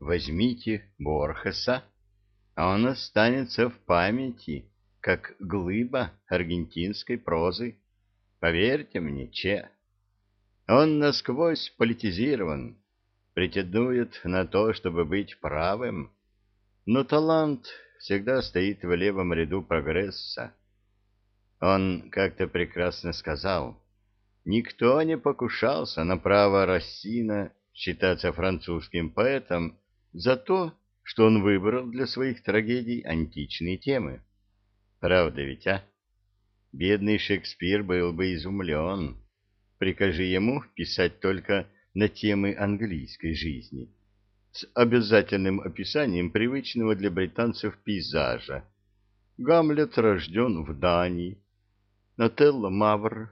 Возьмите Борхеса, он останется в памяти, как глыба аргентинской прозы. Поверьте мне, Че. Он насквозь политизирован, претендует на то, чтобы быть правым, но талант всегда стоит в левом ряду прогресса. Он как-то прекрасно сказал, никто не покушался на право Рассина считаться французским поэтом за то, что он выбрал для своих трагедий античные темы. Правда ведь, а? Бедный Шекспир был бы изумлен. Прикажи ему писать только на темы английской жизни, с обязательным описанием привычного для британцев пейзажа. Гамлет рожден в Дании, Нателла Мавр,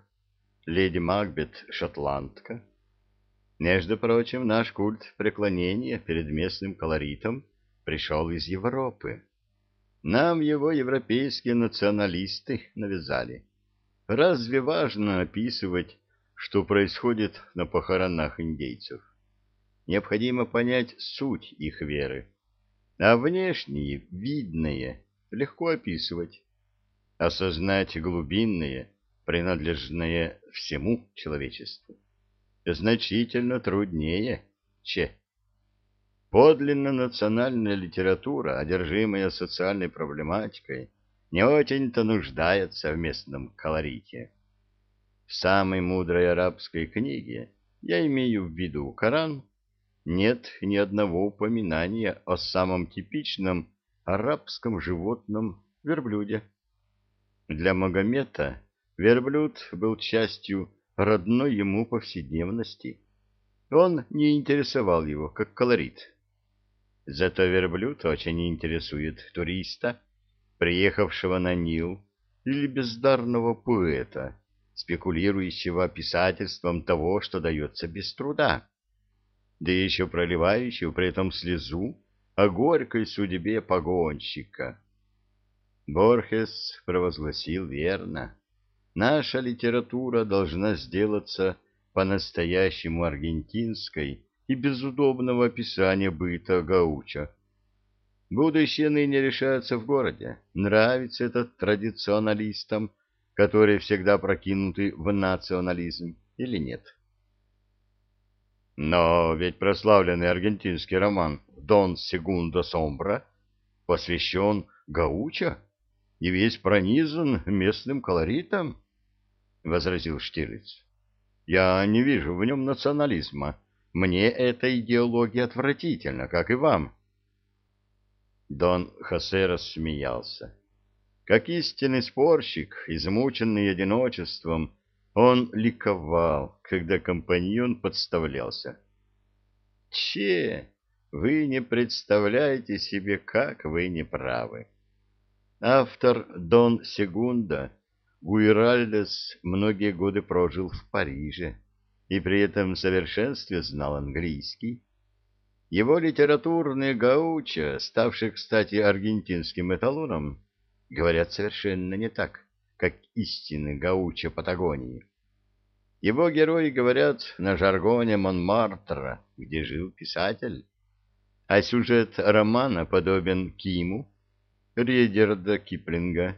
леди Макбет шотландка. Между прочим, наш культ преклонения перед местным колоритом пришел из Европы. Нам его европейские националисты навязали. Разве важно описывать, что происходит на похоронах индейцев? Необходимо понять суть их веры. А внешние, видные, легко описывать. Осознать глубинные, принадлежные всему человечеству значительно труднее, че. Подлинно национальная литература, одержимая социальной проблематикой, не очень-то нуждается в местном колорите. В самой мудрой арабской книге, я имею в виду Коран, нет ни одного упоминания о самом типичном арабском животном верблюде. Для Магомета верблюд был частью родной ему повседневности. Он не интересовал его, как колорит. Зато верблюд очень интересует туриста, приехавшего на Нил, или бездарного поэта, спекулирующего писательством того, что дается без труда, да еще проливающего при этом слезу о горькой судьбе погонщика. Борхес провозгласил верно. Наша литература должна сделаться по-настоящему аргентинской и без удобного описания быта гауча. Будущее ныне решается в городе. Нравится это традиционалистам, которые всегда прокинуты в национализм, или нет? Но ведь прославленный аргентинский роман «Дон Сегундо Сомбра» посвящен Гауча и весь пронизан местным колоритом возразил Штирлиц. Я не вижу в нем национализма. Мне эта идеология отвратительна, как и вам. Дон Хосе рассмеялся. Как истинный спорщик, измученный одиночеством, он ликовал, когда компаньон подставлялся. Че, вы не представляете себе, как вы неправы. Автор Дон Сегунда Гуиральдес многие годы прожил в Париже и при этом в совершенстве знал английский. Его литературные гаучо, ставшие, кстати, аргентинским эталоном, говорят совершенно не так, как истинный гаучо Патагонии. Его герои говорят на жаргоне Монмартра, где жил писатель, а сюжет романа подобен Киму, Редерда Киплинга,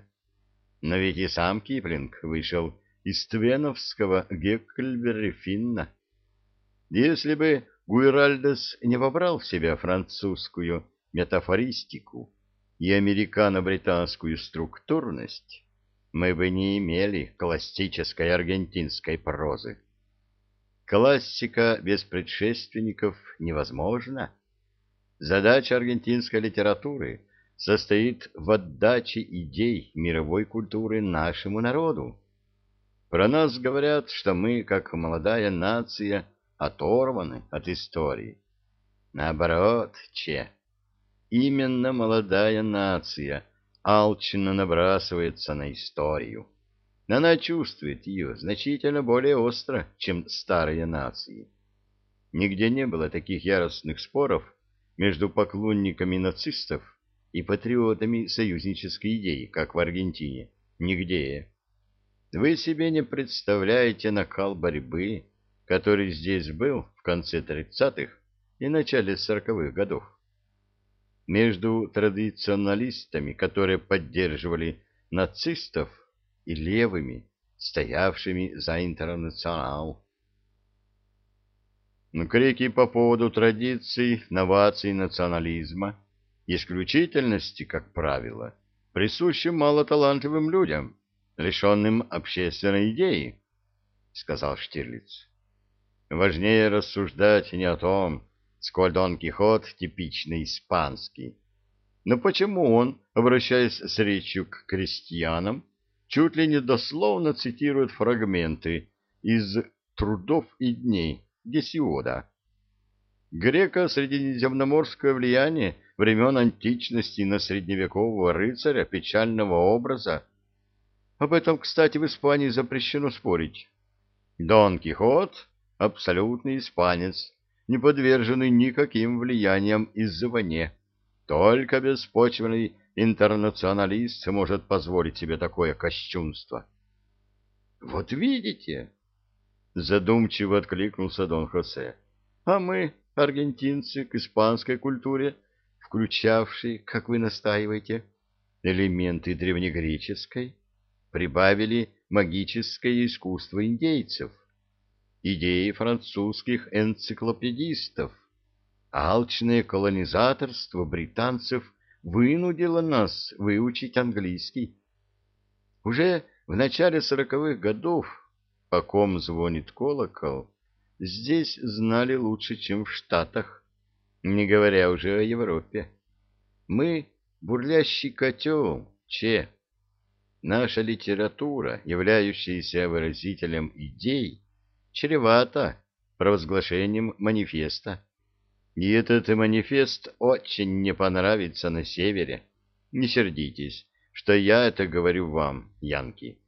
но ведь и сам Киплинг вышел из твеновского Геккельбери Финна. Если бы Гуиральдес не вобрал в себя французскую метафористику и американо-британскую структурность, мы бы не имели классической аргентинской прозы. Классика без предшественников невозможна. Задача аргентинской литературы состоит в отдаче идей мировой культуры нашему народу. Про нас говорят, что мы, как молодая нация, оторваны от истории. Наоборот, че. Именно молодая нация алчно набрасывается на историю. Она чувствует ее значительно более остро, чем старые нации. Нигде не было таких яростных споров между поклонниками нацистов и патриотами союзнической идеи, как в Аргентине. Нигде. Вы себе не представляете накал борьбы, который здесь был в конце 30-х и начале 40-х годов. между традиционалистами, которые поддерживали нацистов, и левыми, стоявшими за интернационал. Крики по поводу традиций, новаций национализма, исключительности, как правило, присущи малоталантливым людям, лишенным общественной идеи, — сказал Штирлиц. Важнее рассуждать не о том, сколь Дон Кихот типичный испанский, но почему он, обращаясь с речью к крестьянам, чуть ли не дословно цитирует фрагменты из «Трудов и дней» Гесиода. Греко-средиземноморское влияние времен античности на средневекового рыцаря печального образа. Об этом, кстати, в Испании запрещено спорить. Дон Кихот — абсолютный испанец, не подверженный никаким влияниям извне. Только беспочвенный интернационалист может позволить себе такое кощунство. — Вот видите, — задумчиво откликнулся Дон Хосе, — а мы, аргентинцы, к испанской культуре, включавшей, как вы настаиваете, элементы древнегреческой, прибавили магическое искусство индейцев, идеи французских энциклопедистов, алчное колонизаторство британцев вынудило нас выучить английский. Уже в начале сороковых годов, по ком звонит колокол, здесь знали лучше, чем в Штатах, не говоря уже о Европе. Мы — бурлящий котел, че. Наша литература, являющаяся выразителем идей, чревата провозглашением манифеста. И этот манифест очень не понравится на севере. Не сердитесь, что я это говорю вам, янки.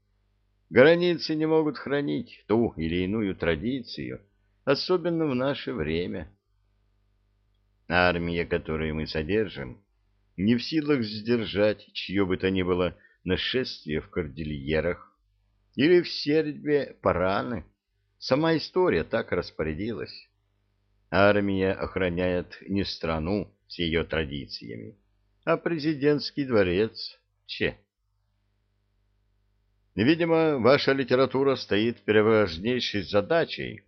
Границы не могут хранить ту или иную традицию, особенно в наше время. Армия, которую мы содержим, не в силах сдержать чье бы то ни было нашествие в кордильерах или в Сербе параны. Сама история так распорядилась. Армия охраняет не страну с ее традициями, а президентский дворец Че. Видимо, ваша литература стоит перед важнейшей задачей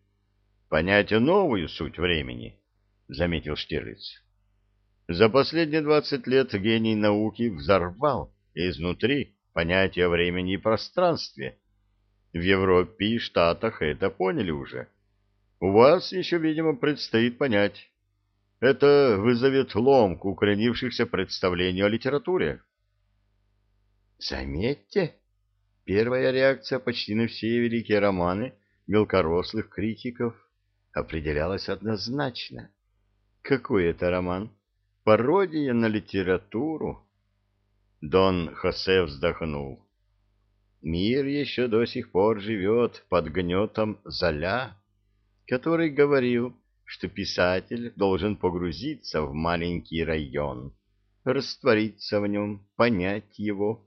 понять новую суть времени, — заметил Штирлиц. За последние двадцать лет гений науки взорвал изнутри понятие времени и пространстве. В Европе и Штатах это поняли уже. — у вас еще, видимо, предстоит понять. Это вызовет ломку укоренившихся представлений о литературе. Заметьте, первая реакция почти на все великие романы мелкорослых критиков определялась однозначно. Какой это роман? Пародия на литературу? Дон Хосе вздохнул. Мир еще до сих пор живет под гнетом Золя который говорил, что писатель должен погрузиться в маленький район, раствориться в нем, понять его,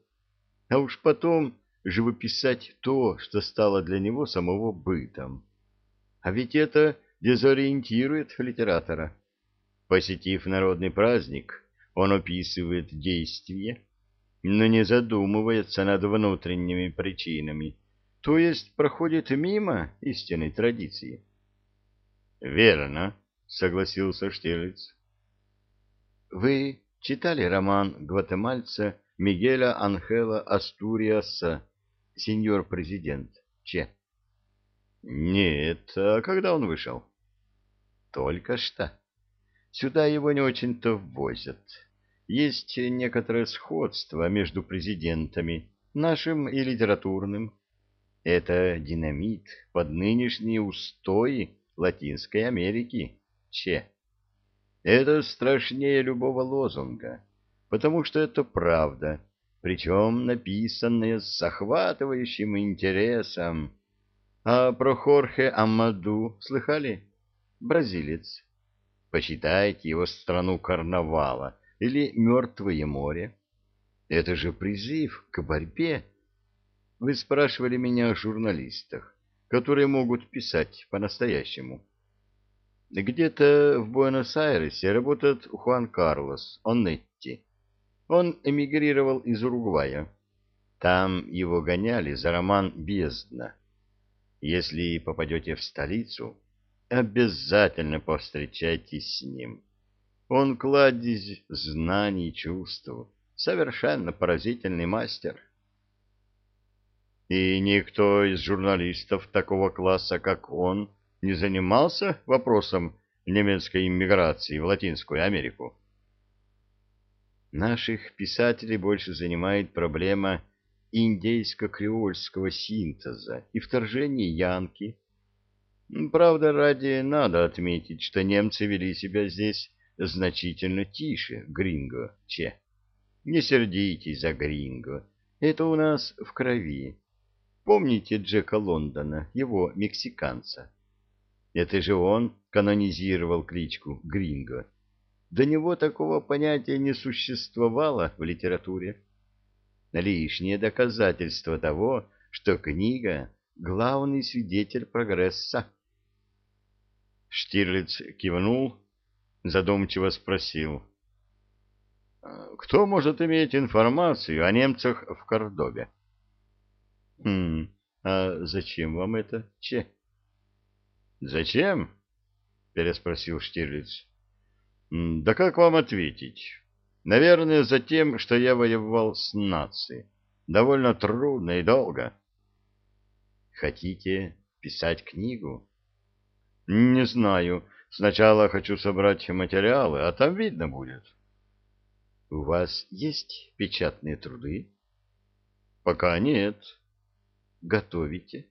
а уж потом живописать то, что стало для него самого бытом. А ведь это дезориентирует литератора. Посетив народный праздник, он описывает действие, но не задумывается над внутренними причинами, то есть проходит мимо истинной традиции. Верно, согласился Штирлиц. Вы читали роман гватемальца Мигеля Анхела Астуриаса «Сеньор президент» Че? Нет, а когда он вышел? Только что. Сюда его не очень-то ввозят. Есть некоторое сходство между президентами, нашим и литературным. Это динамит под нынешние устои Латинской Америки, Че. Это страшнее любого лозунга, потому что это правда, причем написанная с захватывающим интересом. А про Хорхе Амаду слыхали? Бразилец. Посчитайте его страну карнавала или Мертвое море. Это же призыв к борьбе. Вы спрашивали меня о журналистах которые могут писать по-настоящему. Где-то в Буэнос-Айресе работает Хуан Карлос Онетти. Он эмигрировал из Уругвая. Там его гоняли за роман «Бездна». Если попадете в столицу, обязательно повстречайтесь с ним. Он кладезь знаний и чувств, совершенно поразительный мастер. И никто из журналистов такого класса, как он, не занимался вопросом немецкой иммиграции в Латинскую Америку. Наших писателей больше занимает проблема индейско-креольского синтеза и вторжения янки. Правда, ради надо отметить, что немцы вели себя здесь значительно тише гринго, че. Не сердитесь за гринго, это у нас в крови. Помните Джека Лондона, его мексиканца? Это же он канонизировал кличку Гринго. До него такого понятия не существовало в литературе. Лишнее доказательство того, что книга — главный свидетель прогресса. Штирлиц кивнул, задумчиво спросил. «Кто может иметь информацию о немцах в Кордобе?» «Хм, а зачем вам это, Че?» «Зачем?» — переспросил Штирлиц. «Да как вам ответить? Наверное, за тем, что я воевал с нацией. Довольно трудно и долго». «Хотите писать книгу?» «Не знаю. Сначала хочу собрать материалы, а там видно будет». «У вас есть печатные труды?» «Пока нет». «Готовите?»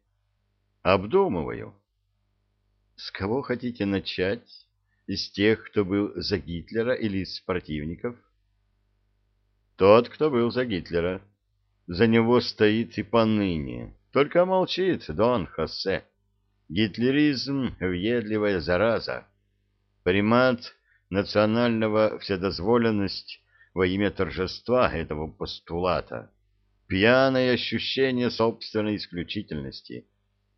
«Обдумываю». С кого хотите начать? Из тех, кто был за Гитлера или из противников? Тот, кто был за Гитлера. За него стоит и поныне. Только молчит Дон Хосе. Гитлеризм — въедливая зараза. Примат национального вседозволенность во имя торжества этого постулата. Пьяное ощущение собственной исключительности.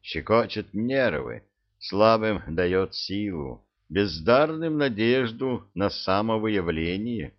Щекочет нервы слабым дает силу, бездарным надежду на самовыявление.